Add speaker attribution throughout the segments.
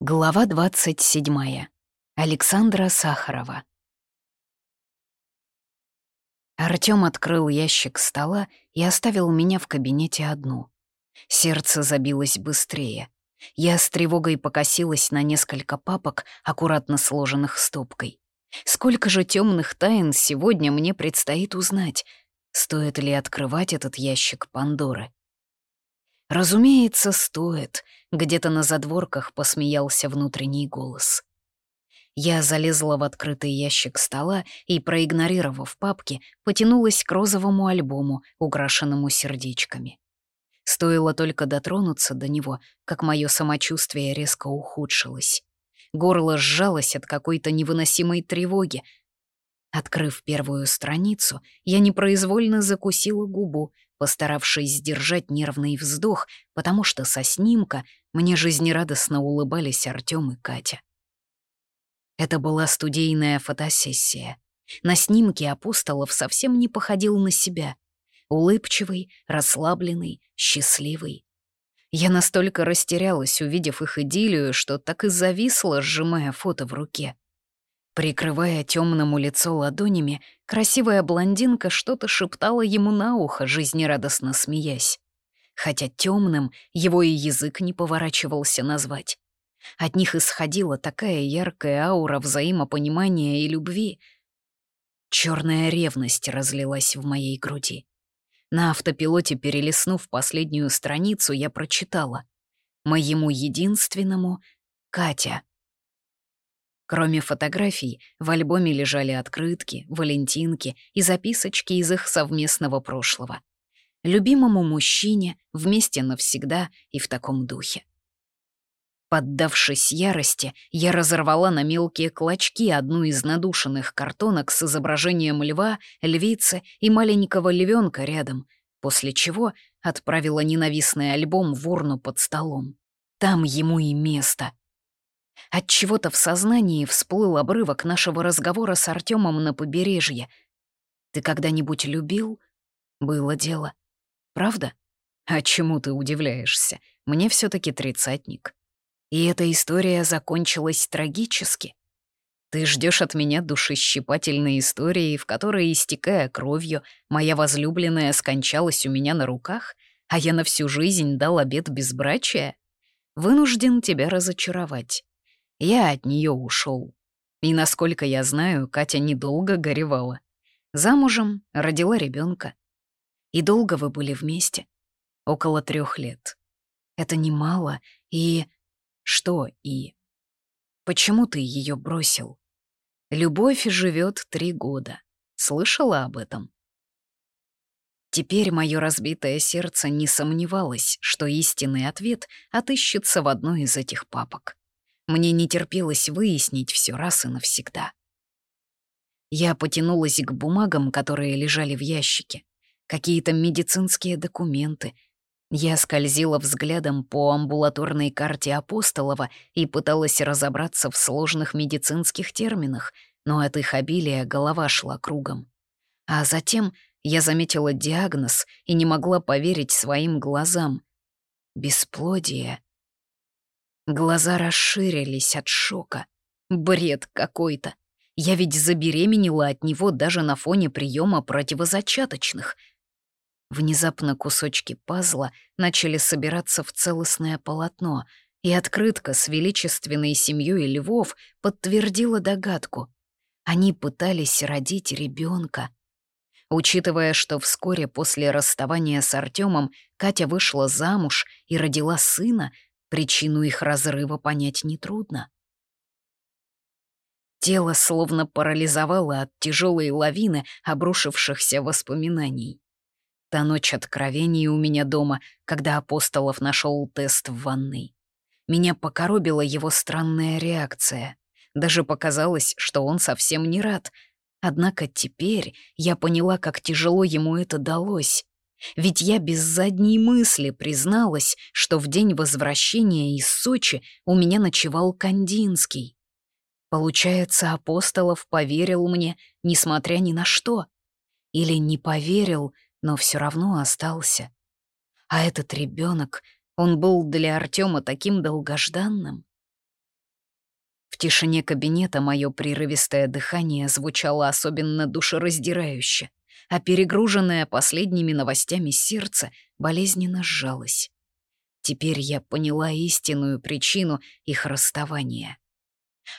Speaker 1: Глава 27. Александра Сахарова. Артём открыл ящик стола и оставил меня в кабинете одну. Сердце забилось быстрее. Я с тревогой покосилась на несколько папок, аккуратно сложенных стопкой. Сколько же темных тайн сегодня мне предстоит узнать? Стоит ли открывать этот ящик Пандоры? Разумеется, стоит. Где-то на задворках посмеялся внутренний голос. Я залезла в открытый ящик стола и, проигнорировав папки, потянулась к розовому альбому, украшенному сердечками. Стоило только дотронуться до него, как мое самочувствие резко ухудшилось. Горло сжалось от какой-то невыносимой тревоги. Открыв первую страницу, я непроизвольно закусила губу, постаравшись сдержать нервный вздох, потому что со снимка мне жизнерадостно улыбались Артём и Катя. Это была студийная фотосессия. На снимке Апостолов совсем не походил на себя. Улыбчивый, расслабленный, счастливый. Я настолько растерялась, увидев их идиллию, что так и зависла, сжимая фото в руке. Прикрывая темному лицо ладонями, красивая блондинка что-то шептала ему на ухо, жизнерадостно смеясь. Хотя темным его и язык не поворачивался назвать. От них исходила такая яркая аура взаимопонимания и любви. Черная ревность разлилась в моей груди. На автопилоте, перелистнув последнюю страницу, я прочитала. «Моему единственному — Катя». Кроме фотографий, в альбоме лежали открытки, валентинки и записочки из их совместного прошлого. Любимому мужчине, вместе навсегда и в таком духе. Поддавшись ярости, я разорвала на мелкие клочки одну из надушенных картонок с изображением льва, львицы и маленького львенка рядом, после чего отправила ненавистный альбом в урну под столом. Там ему и место. От чего то в сознании всплыл обрывок нашего разговора с Артемом на побережье. «Ты когда-нибудь любил?» «Было дело. Правда?» «А чему ты удивляешься? Мне все таки тридцатник». И эта история закончилась трагически. Ты ждешь от меня душещипательной истории, в которой, истекая кровью, моя возлюбленная скончалась у меня на руках, а я на всю жизнь дал обет безбрачия? Вынужден тебя разочаровать. Я от нее ушел. И, насколько я знаю, Катя недолго горевала. Замужем, родила ребенка. И долго вы были вместе? Около трех лет. Это немало, и... Что и? Почему ты ее бросил? Любовь живет три года. Слышала об этом? Теперь мое разбитое сердце не сомневалось, что истинный ответ отыщется в одной из этих папок. Мне не терпелось выяснить все раз и навсегда. Я потянулась к бумагам, которые лежали в ящике. Какие-то медицинские документы. Я скользила взглядом по амбулаторной карте Апостолова и пыталась разобраться в сложных медицинских терминах, но от их обилия голова шла кругом. А затем я заметила диагноз и не могла поверить своим глазам. Бесплодие Глаза расширились от шока. Бред какой-то. Я ведь забеременела от него даже на фоне приема противозачаточных. Внезапно кусочки пазла начали собираться в целостное полотно, и открытка с величественной семьей львов подтвердила догадку. Они пытались родить ребенка. Учитывая, что вскоре после расставания с Артемом Катя вышла замуж и родила сына, Причину их разрыва понять нетрудно. Тело словно парализовало от тяжелой лавины обрушившихся воспоминаний. Та ночь откровений у меня дома, когда Апостолов нашел тест в ванной. Меня покоробила его странная реакция. Даже показалось, что он совсем не рад. Однако теперь я поняла, как тяжело ему это далось. Ведь я без задней мысли призналась, что в день возвращения из Сочи у меня ночевал Кандинский. Получается, Апостолов поверил мне, несмотря ни на что. Или не поверил, но все равно остался. А этот ребенок, он был для Артема таким долгожданным. В тишине кабинета мое прерывистое дыхание звучало особенно душераздирающе, а перегруженное последними новостями сердце болезненно сжалось. Теперь я поняла истинную причину их расставания.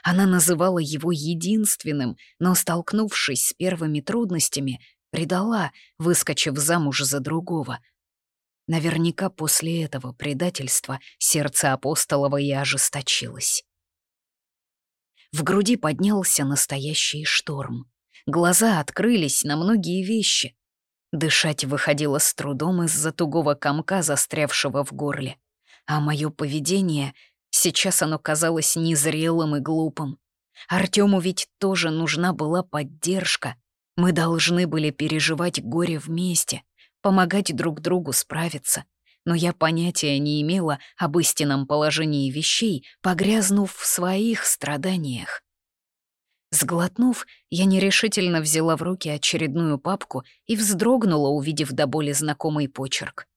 Speaker 1: Она называла его единственным, но, столкнувшись с первыми трудностями, предала, выскочив замуж за другого. Наверняка после этого предательства сердце Апостолова и ожесточилось. В груди поднялся настоящий шторм. Глаза открылись на многие вещи. Дышать выходило с трудом из-за тугого комка, застрявшего в горле. А мое поведение, сейчас оно казалось незрелым и глупым. Артему ведь тоже нужна была поддержка. Мы должны были переживать горе вместе, помогать друг другу справиться. Но я понятия не имела об истинном положении вещей, погрязнув в своих страданиях. Сглотнув, я нерешительно взяла в руки очередную папку и вздрогнула, увидев до боли знакомый почерк.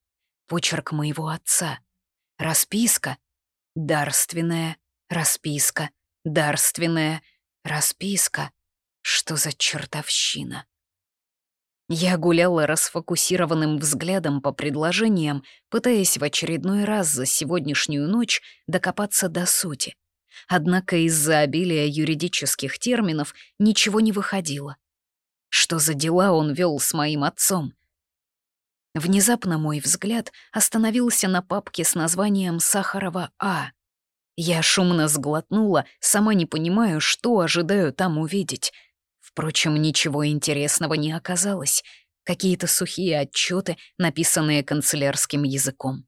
Speaker 1: Почерк моего отца. Расписка. Дарственная. Расписка. Дарственная. Расписка. Что за чертовщина? Я гуляла расфокусированным взглядом по предложениям, пытаясь в очередной раз за сегодняшнюю ночь докопаться до сути. Однако из-за обилия юридических терминов ничего не выходило. Что за дела он вел с моим отцом? Внезапно мой взгляд остановился на папке с названием «Сахарова А». Я шумно сглотнула, сама не понимаю, что ожидаю там увидеть. Впрочем, ничего интересного не оказалось. Какие-то сухие отчеты, написанные канцелярским языком.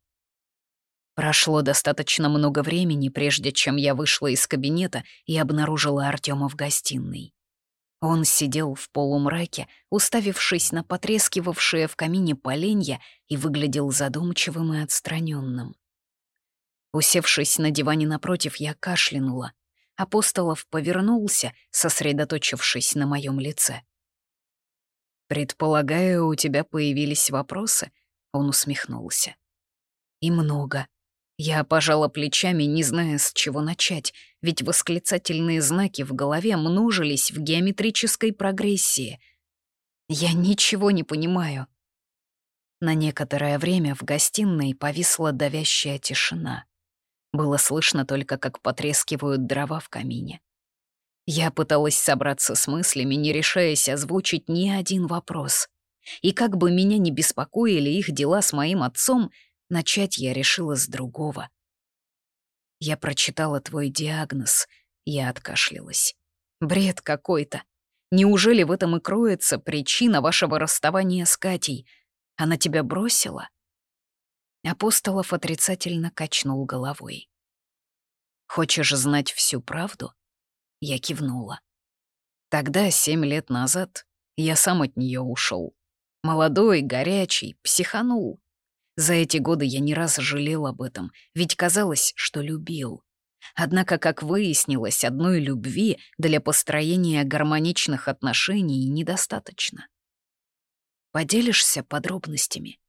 Speaker 1: Прошло достаточно много времени, прежде чем я вышла из кабинета и обнаружила Артема в гостиной. Он сидел в полумраке, уставившись на потрескивавшее в камине поленья и выглядел задумчивым и отстраненным. Усевшись на диване напротив, я кашлянула. Апостолов повернулся, сосредоточившись на моем лице. «Предполагаю, у тебя появились вопросы?» Он усмехнулся. «И много», я пожала плечами, не зная, с чего начать, ведь восклицательные знаки в голове множились в геометрической прогрессии. Я ничего не понимаю. На некоторое время в гостиной повисла давящая тишина. Было слышно только, как потрескивают дрова в камине. Я пыталась собраться с мыслями, не решаясь озвучить ни один вопрос. И как бы меня не беспокоили их дела с моим отцом, Начать я решила с другого. Я прочитала твой диагноз, я откашлялась. Бред какой-то. Неужели в этом и кроется причина вашего расставания с Катей? Она тебя бросила? Апостолов отрицательно качнул головой. «Хочешь знать всю правду?» Я кивнула. Тогда, семь лет назад, я сам от нее ушел. Молодой, горячий, психанул. За эти годы я не раз жалел об этом, ведь казалось, что любил. Однако, как выяснилось, одной любви для построения гармоничных отношений недостаточно. Поделишься подробностями?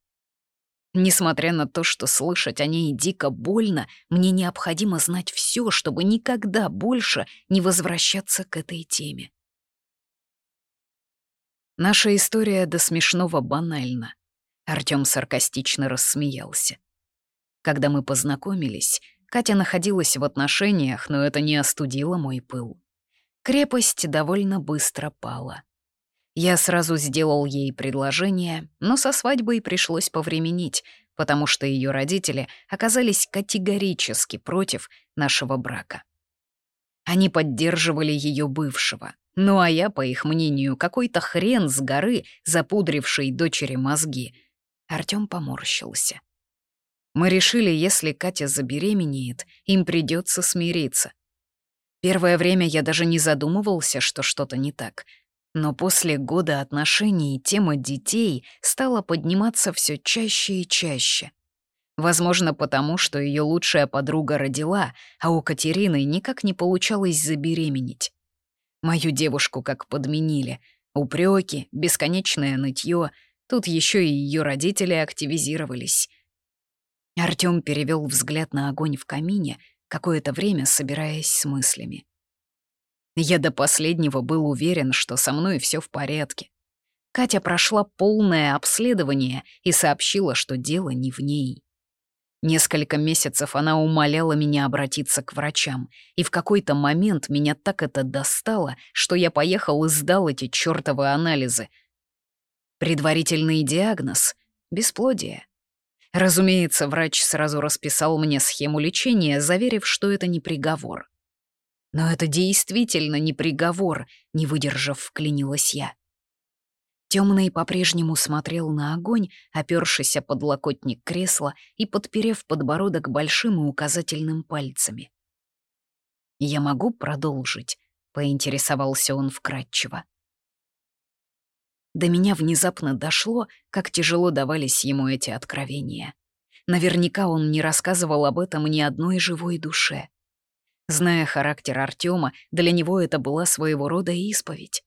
Speaker 1: Несмотря на то, что слышать о ней дико больно, мне необходимо знать все, чтобы никогда больше не возвращаться к этой теме. Наша история до смешного банальна. Артём саркастично рассмеялся. Когда мы познакомились, Катя находилась в отношениях, но это не остудило мой пыл. Крепость довольно быстро пала. Я сразу сделал ей предложение, но со свадьбой пришлось повременить, потому что ее родители оказались категорически против нашего брака. Они поддерживали ее бывшего, ну а я, по их мнению, какой-то хрен с горы, запудривший дочери мозги — Артём поморщился. Мы решили, если Катя забеременеет, им придется смириться. Первое время я даже не задумывался, что что-то не так. Но после года отношений тема детей стала подниматься все чаще и чаще. Возможно, потому что ее лучшая подруга родила, а у Катерины никак не получалось забеременеть. Мою девушку как подменили. Упреки, бесконечное нытье — Тут еще и ее родители активизировались. Артём перевел взгляд на огонь в камине, какое-то время собираясь с мыслями. Я до последнего был уверен, что со мной все в порядке. Катя прошла полное обследование и сообщила, что дело не в ней. Несколько месяцев она умоляла меня обратиться к врачам, и в какой-то момент меня так это достало, что я поехал и сдал эти чёртовы анализы. Предварительный диагноз — бесплодие. Разумеется, врач сразу расписал мне схему лечения, заверив, что это не приговор. Но это действительно не приговор, не выдержав, вклинилась я. Темный по-прежнему смотрел на огонь, опёршись о подлокотник кресла и подперев подбородок большим и указательным пальцами. «Я могу продолжить?» — поинтересовался он вкратчиво. До меня внезапно дошло, как тяжело давались ему эти откровения. Наверняка он не рассказывал об этом ни одной живой душе. Зная характер Артема, для него это была своего рода исповедь.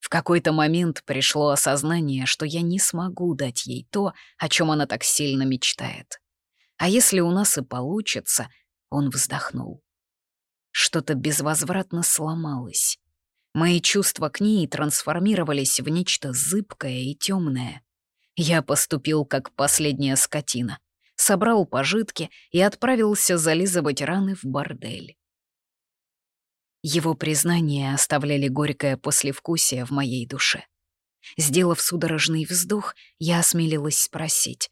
Speaker 1: В какой-то момент пришло осознание, что я не смогу дать ей то, о чем она так сильно мечтает. А если у нас и получится, он вздохнул. Что-то безвозвратно сломалось. Мои чувства к ней трансформировались в нечто зыбкое и темное. Я поступил как последняя скотина, собрал пожитки и отправился зализывать раны в бордель. Его признания оставляли горькое послевкусие в моей душе. Сделав судорожный вздох, я осмелилась спросить.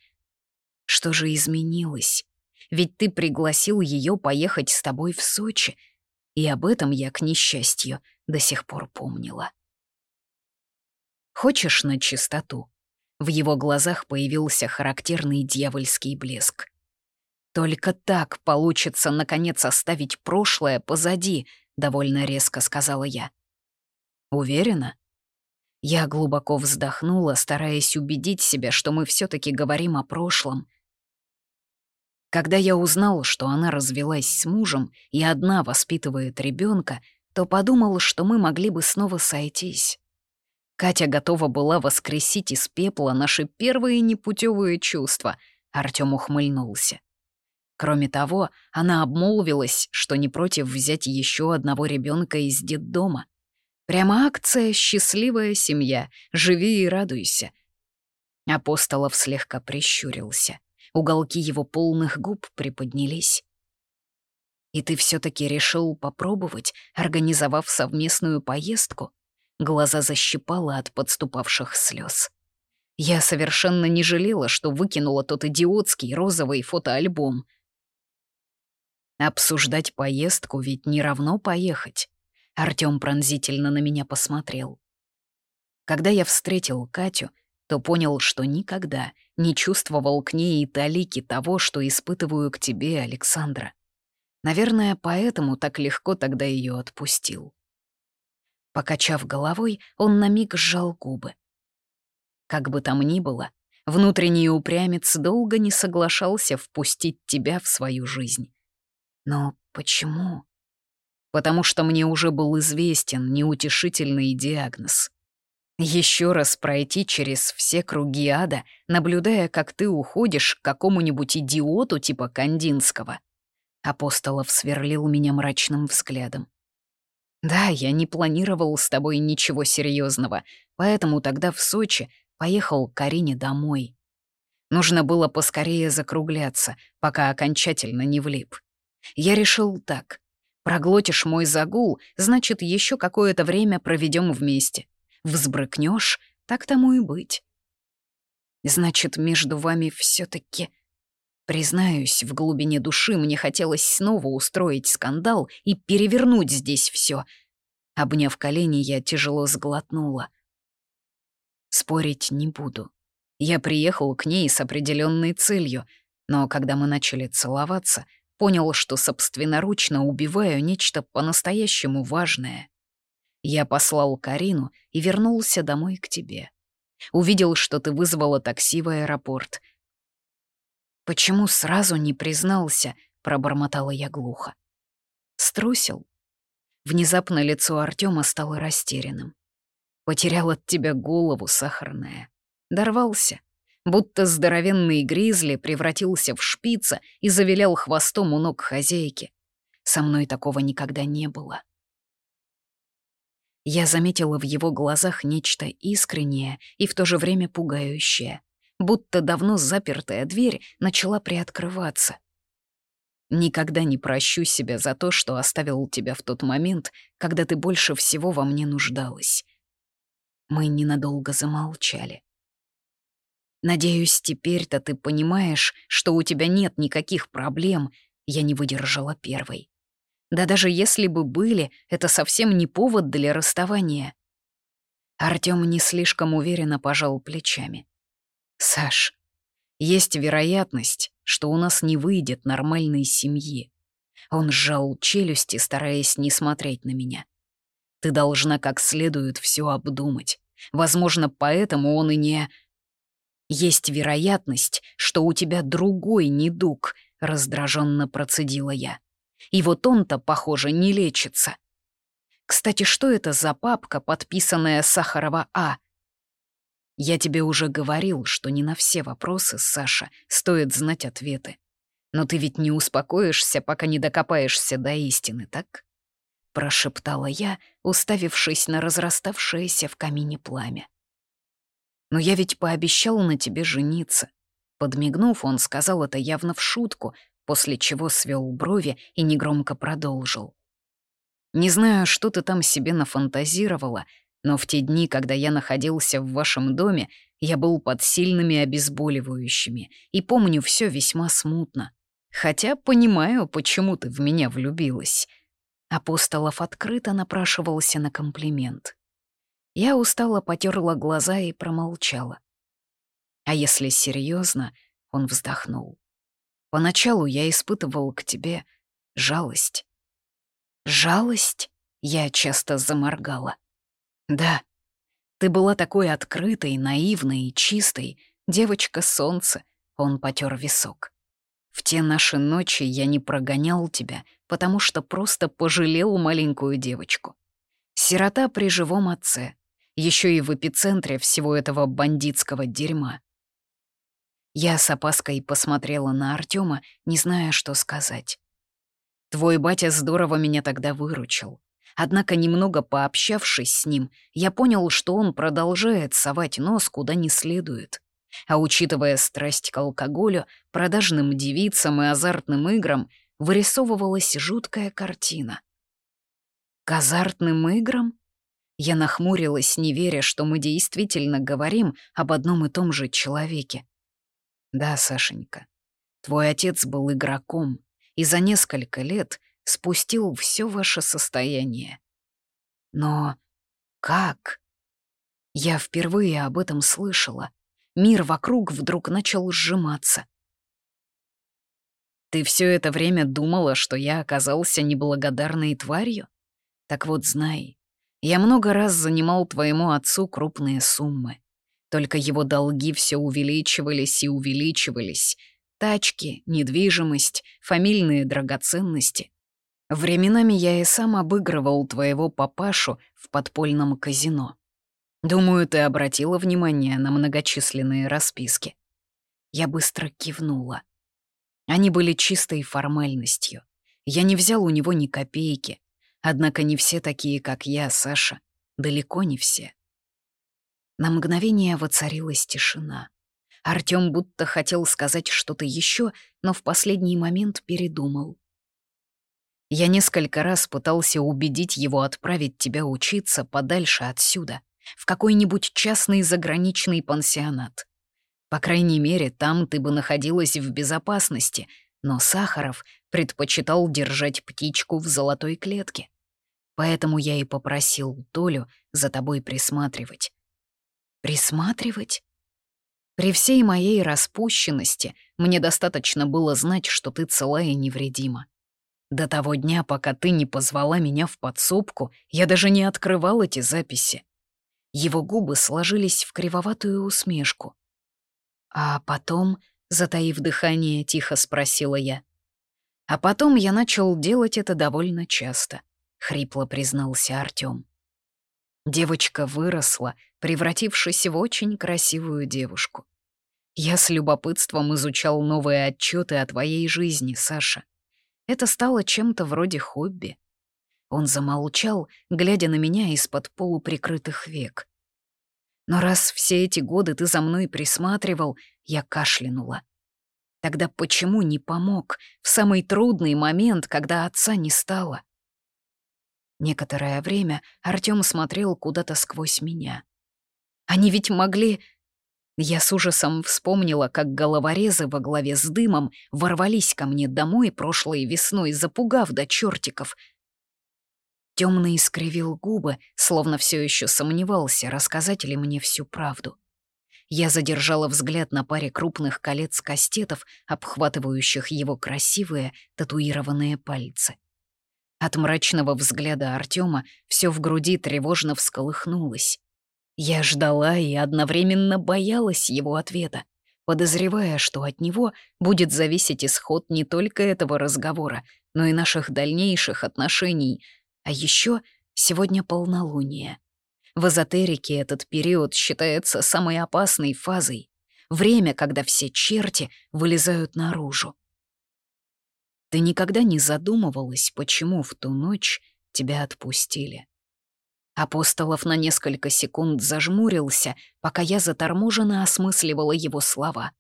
Speaker 1: «Что же изменилось? Ведь ты пригласил ее поехать с тобой в Сочи, и об этом я, к несчастью, до сих пор помнила». «Хочешь на чистоту?» В его глазах появился характерный дьявольский блеск. «Только так получится, наконец, оставить прошлое позади», — довольно резко сказала я. «Уверена?» Я глубоко вздохнула, стараясь убедить себя, что мы все таки говорим о прошлом. Когда я узнал, что она развелась с мужем и одна воспитывает ребенка, то подумал, что мы могли бы снова сойтись. Катя готова была воскресить из пепла наши первые непутевые чувства. Артём ухмыльнулся. Кроме того, она обмолвилась, что не против взять еще одного ребенка из детдома. Прямо акция «Счастливая семья», живи и радуйся. Апостолов слегка прищурился. Уголки его полных губ приподнялись. «И ты все таки решил попробовать, организовав совместную поездку?» Глаза защипала от подступавших слез. Я совершенно не жалела, что выкинула тот идиотский розовый фотоальбом — Обсуждать поездку ведь не равно поехать. Артём пронзительно на меня посмотрел. Когда я встретил Катю, то понял, что никогда не чувствовал к ней и талики того, что испытываю к тебе, Александра. Наверное, поэтому так легко тогда ее отпустил. Покачав головой, он на миг сжал губы. Как бы там ни было, внутренний упрямец долго не соглашался впустить тебя в свою жизнь. Но почему? Потому что мне уже был известен неутешительный диагноз. Еще раз пройти через все круги ада, наблюдая, как ты уходишь к какому-нибудь идиоту типа Кандинского. Апостолов сверлил меня мрачным взглядом. Да, я не планировал с тобой ничего серьезного, поэтому тогда в Сочи поехал к Карине домой. Нужно было поскорее закругляться, пока окончательно не влип. Я решил так. Проглотишь мой загул, значит, еще какое-то время проведем вместе. Взбрыкнешь, так тому и быть. Значит, между вами все таки Признаюсь, в глубине души мне хотелось снова устроить скандал и перевернуть здесь все. Обняв колени, я тяжело сглотнула. Спорить не буду. Я приехал к ней с определенной целью, но когда мы начали целоваться — понял, что собственноручно убиваю нечто по-настоящему важное. Я послал Карину и вернулся домой к тебе. Увидел, что ты вызвала такси в аэропорт. «Почему сразу не признался?» — пробормотала я глухо. Струсил. Внезапно лицо Артема стало растерянным. Потерял от тебя голову, сахарная. Дорвался будто здоровенный гризли превратился в шпица и завилял хвостом у ног хозяйки. Со мной такого никогда не было. Я заметила в его глазах нечто искреннее и в то же время пугающее, будто давно запертая дверь начала приоткрываться. Никогда не прощу себя за то, что оставил тебя в тот момент, когда ты больше всего во мне нуждалась. Мы ненадолго замолчали. Надеюсь, теперь-то ты понимаешь, что у тебя нет никаких проблем. Я не выдержала первой. Да даже если бы были, это совсем не повод для расставания. Артём не слишком уверенно пожал плечами. «Саш, есть вероятность, что у нас не выйдет нормальной семьи». Он сжал челюсти, стараясь не смотреть на меня. «Ты должна как следует все обдумать. Возможно, поэтому он и не...» «Есть вероятность, что у тебя другой недуг», — раздраженно процедила я. И вот он-то, похоже, не лечится. Кстати, что это за папка, подписанная Сахарова А? Я тебе уже говорил, что не на все вопросы, Саша, стоит знать ответы. Но ты ведь не успокоишься, пока не докопаешься до истины, так? Прошептала я, уставившись на разраставшееся в камине пламя. Но я ведь пообещал на тебе жениться. Подмигнув, он сказал это явно в шутку, после чего свел брови и негромко продолжил. «Не знаю, что ты там себе нафантазировала, но в те дни, когда я находился в вашем доме, я был под сильными обезболивающими и помню все весьма смутно. Хотя понимаю, почему ты в меня влюбилась». Апостолов открыто напрашивался на комплимент. Я устало потерла глаза и промолчала. А если серьезно, он вздохнул. Поначалу я испытывал к тебе жалость. Жалость? Я часто заморгала. Да, ты была такой открытой, наивной и чистой, девочка-солнце, он потер висок. В те наши ночи я не прогонял тебя, потому что просто пожалел маленькую девочку. Сирота при живом отце, еще и в эпицентре всего этого бандитского дерьма. Я с опаской посмотрела на Артема, не зная, что сказать. Твой батя здорово меня тогда выручил. Однако, немного пообщавшись с ним, я понял, что он продолжает совать нос куда не следует. А учитывая страсть к алкоголю, продажным девицам и азартным играм, вырисовывалась жуткая картина. К азартным играм? Я нахмурилась, не веря, что мы действительно говорим об одном и том же человеке. Да, Сашенька, твой отец был игроком и за несколько лет спустил все ваше состояние. Но как? Я впервые об этом слышала. Мир вокруг вдруг начал сжиматься. Ты все это время думала, что я оказался неблагодарной тварью? Так вот знай, я много раз занимал твоему отцу крупные суммы. Только его долги все увеличивались и увеличивались. Тачки, недвижимость, фамильные драгоценности. Временами я и сам обыгрывал твоего папашу в подпольном казино. Думаю, ты обратила внимание на многочисленные расписки. Я быстро кивнула. Они были чистой формальностью. Я не взял у него ни копейки. Однако не все такие, как я, Саша. Далеко не все. На мгновение воцарилась тишина. Артём будто хотел сказать что-то еще, но в последний момент передумал. Я несколько раз пытался убедить его отправить тебя учиться подальше отсюда, в какой-нибудь частный заграничный пансионат. По крайней мере, там ты бы находилась в безопасности, но Сахаров предпочитал держать птичку в золотой клетке. Поэтому я и попросил Толю за тобой присматривать. Присматривать? При всей моей распущенности мне достаточно было знать, что ты цела и невредима. До того дня, пока ты не позвала меня в подсобку, я даже не открывал эти записи. Его губы сложились в кривоватую усмешку. А потом, затаив дыхание, тихо спросила я. А потом я начал делать это довольно часто, хрипло признался Артём. Девочка выросла, превратившись в очень красивую девушку. Я с любопытством изучал новые отчеты о твоей жизни, Саша. Это стало чем-то вроде хобби. Он замолчал, глядя на меня из-под полуприкрытых век. Но раз все эти годы ты за мной присматривал, я кашлянула. Тогда почему не помог в самый трудный момент, когда отца не стало? Некоторое время Артём смотрел куда-то сквозь меня. Они ведь могли... Я с ужасом вспомнила, как головорезы во главе с дымом ворвались ко мне домой прошлой весной, запугав до чертиков — Темный искривил губы, словно все еще сомневался, рассказать ли мне всю правду. Я задержала взгляд на паре крупных колец кастетов, обхватывающих его красивые татуированные пальцы. От мрачного взгляда Артема все в груди тревожно всколыхнулось. Я ждала и одновременно боялась его ответа, подозревая, что от него будет зависеть исход не только этого разговора, но и наших дальнейших отношений — а еще сегодня полнолуние. В эзотерике этот период считается самой опасной фазой. Время, когда все черти вылезают наружу. Ты никогда не задумывалась, почему в ту ночь тебя отпустили. Апостолов на несколько секунд зажмурился, пока я заторможенно осмысливала его слова.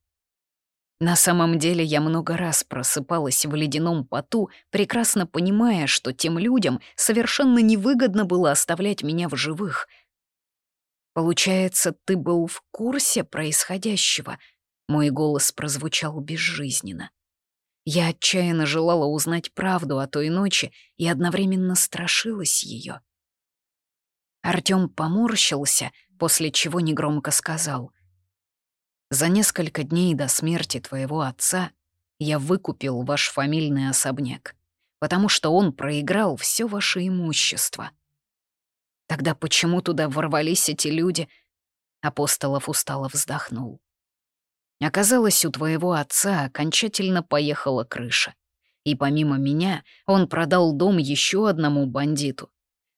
Speaker 1: На самом деле я много раз просыпалась в ледяном поту, прекрасно понимая, что тем людям совершенно невыгодно было оставлять меня в живых. «Получается, ты был в курсе происходящего?» Мой голос прозвучал безжизненно. Я отчаянно желала узнать правду о той ночи и одновременно страшилась ее. Артём поморщился, после чего негромко сказал — за несколько дней до смерти твоего отца я выкупил ваш фамильный особняк, потому что он проиграл все ваше имущество. Тогда почему туда ворвались эти люди? Апостолов устало вздохнул. Оказалось, у твоего отца окончательно поехала крыша. И помимо меня он продал дом еще одному бандиту.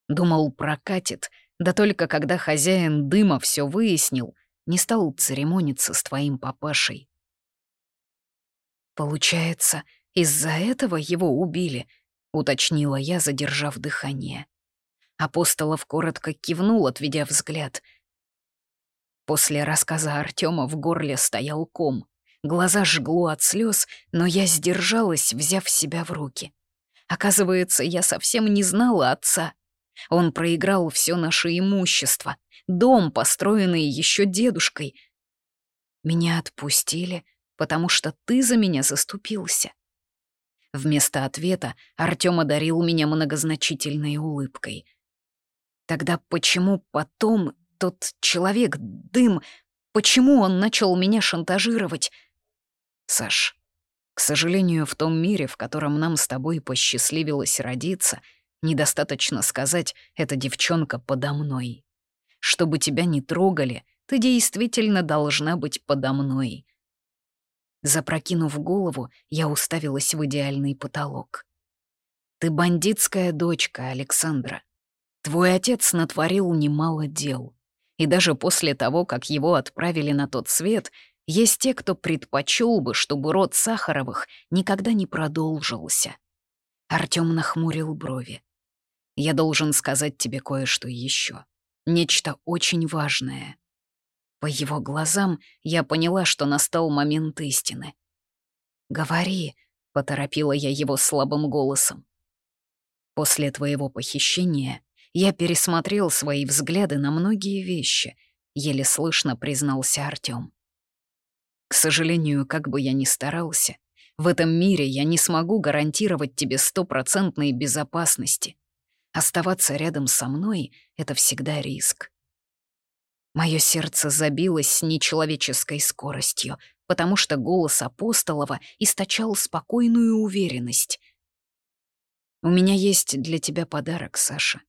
Speaker 1: Думал, прокатит, да только когда хозяин дыма все выяснил, не стал церемониться с твоим папашей. «Получается, из-за этого его убили», — уточнила я, задержав дыхание. Апостолов коротко кивнул, отведя взгляд. После рассказа Артема в горле стоял ком. Глаза жгло от слез, но я сдержалась, взяв себя в руки. Оказывается, я совсем не знала отца. Он проиграл все наше имущество, дом, построенный еще дедушкой. Меня отпустили, потому что ты за меня заступился. Вместо ответа Артём одарил меня многозначительной улыбкой. Тогда почему потом тот человек, дым, почему он начал меня шантажировать? Саш, к сожалению, в том мире, в котором нам с тобой посчастливилось родиться, недостаточно сказать «эта девчонка подо мной». Чтобы тебя не трогали, ты действительно должна быть подо мной. Запрокинув голову, я уставилась в идеальный потолок. Ты бандитская дочка, Александра. Твой отец натворил немало дел. И даже после того, как его отправили на тот свет, есть те, кто предпочел бы, чтобы род Сахаровых никогда не продолжился. Артём нахмурил брови. Я должен сказать тебе кое-что еще. Нечто очень важное. По его глазам я поняла, что настал момент истины. «Говори», — поторопила я его слабым голосом. «После твоего похищения я пересмотрел свои взгляды на многие вещи», — еле слышно признался Артём. «К сожалению, как бы я ни старался, в этом мире я не смогу гарантировать тебе стопроцентной безопасности. Оставаться рядом со мной — это всегда риск. Мое сердце забилось с нечеловеческой скоростью, потому что голос Апостолова источал спокойную уверенность. «У меня есть для тебя подарок, Саша.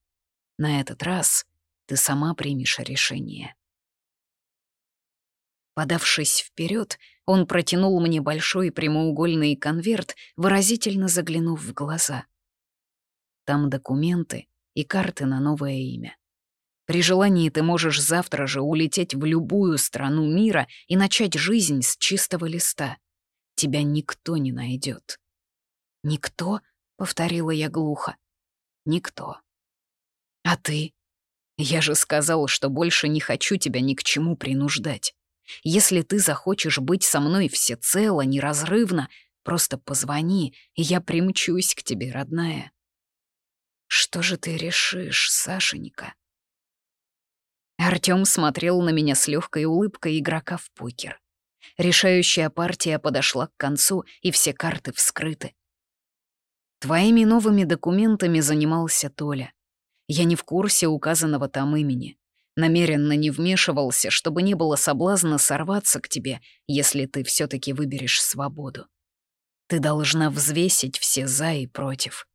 Speaker 1: На этот раз ты сама примешь решение». Подавшись вперед, он протянул мне большой прямоугольный конверт, выразительно заглянув в глаза — там документы и карты на новое имя. При желании ты можешь завтра же улететь в любую страну мира и начать жизнь с чистого листа. Тебя никто не найдет. «Никто?» — повторила я глухо. Никто. А ты? Я же сказал, что больше не хочу тебя ни к чему принуждать. Если ты захочешь быть со мной всецело, неразрывно, просто позвони, и я примчусь к тебе, родная. Что же ты решишь, Сашенька? Артём смотрел на меня с легкой улыбкой игрока в покер. Решающая партия подошла к концу, и все карты вскрыты. Твоими новыми документами занимался Толя. Я не в курсе указанного там имени. Намеренно не вмешивался, чтобы не было соблазна сорваться к тебе, если ты все таки выберешь свободу. Ты должна взвесить все «за» и «против».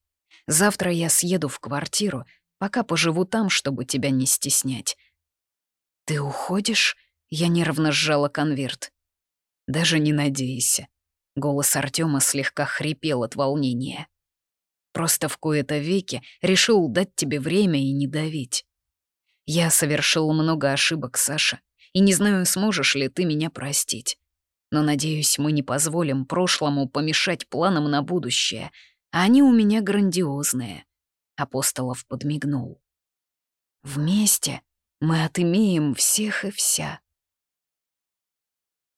Speaker 1: Завтра я съеду в квартиру, пока поживу там, чтобы тебя не стеснять. «Ты уходишь?» — я нервно сжала конверт. «Даже не надейся». Голос Артема слегка хрипел от волнения. «Просто в кои-то веки решил дать тебе время и не давить. Я совершил много ошибок, Саша, и не знаю, сможешь ли ты меня простить. Но, надеюсь, мы не позволим прошлому помешать планам на будущее, а они у меня грандиозные». Апостолов подмигнул. «Вместе мы отымеем всех и вся».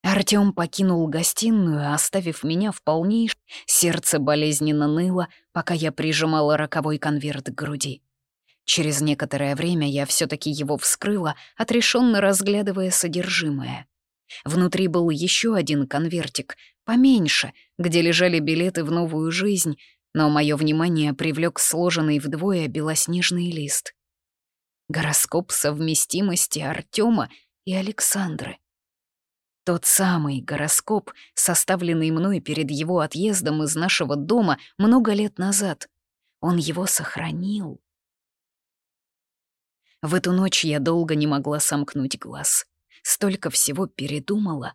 Speaker 1: Артём покинул гостиную, оставив меня в полнейш... Сердце болезненно ныло, пока я прижимала роковой конверт к груди. Через некоторое время я все таки его вскрыла, отрешенно разглядывая содержимое. Внутри был еще один конвертик, поменьше, где лежали билеты в новую жизнь, но мое внимание привлек сложенный вдвое белоснежный лист. Гороскоп совместимости Артема и Александры. Тот самый гороскоп, составленный мной перед его отъездом из нашего дома много лет назад. Он его сохранил. В эту ночь я долго не могла сомкнуть глаз. Столько всего передумала.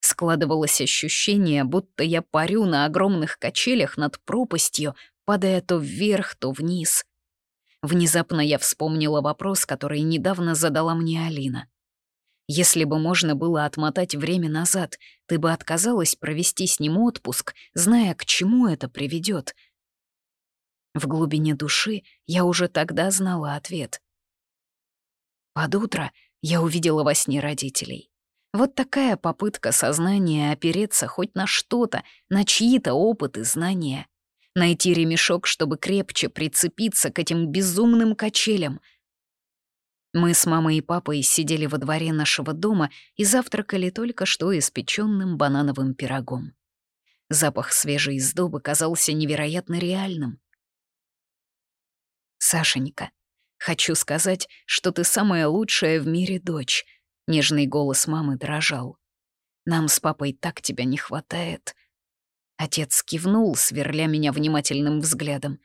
Speaker 1: Складывалось ощущение, будто я парю на огромных качелях над пропастью, падая то вверх, то вниз. Внезапно я вспомнила вопрос, который недавно задала мне Алина. Если бы можно было отмотать время назад, ты бы отказалась провести с ним отпуск, зная, к чему это приведет. В глубине души я уже тогда знала ответ. Под утро я увидела во сне родителей. Вот такая попытка сознания опереться хоть на что-то, на чьи-то опыты, знания. Найти ремешок, чтобы крепче прицепиться к этим безумным качелям. Мы с мамой и папой сидели во дворе нашего дома и завтракали только что испеченным банановым пирогом. Запах свежей издобы казался невероятно реальным. «Сашенька, хочу сказать, что ты самая лучшая в мире дочь», Нежный голос мамы дрожал. «Нам с папой так тебя не хватает». Отец кивнул, сверля меня внимательным взглядом.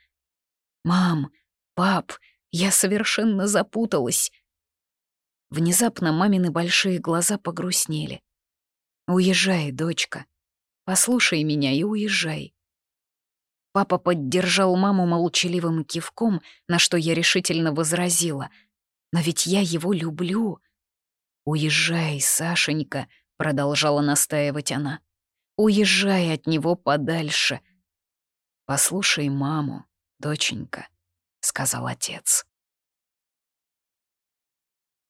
Speaker 1: «Мам, пап, я совершенно запуталась». Внезапно мамины большие глаза погрустнели. «Уезжай, дочка. Послушай меня и уезжай». Папа поддержал маму молчаливым кивком, на что я решительно возразила. «Но ведь я его люблю». «Уезжай, Сашенька», — продолжала настаивать она. «Уезжай от него подальше». «Послушай маму, доченька», — сказал отец.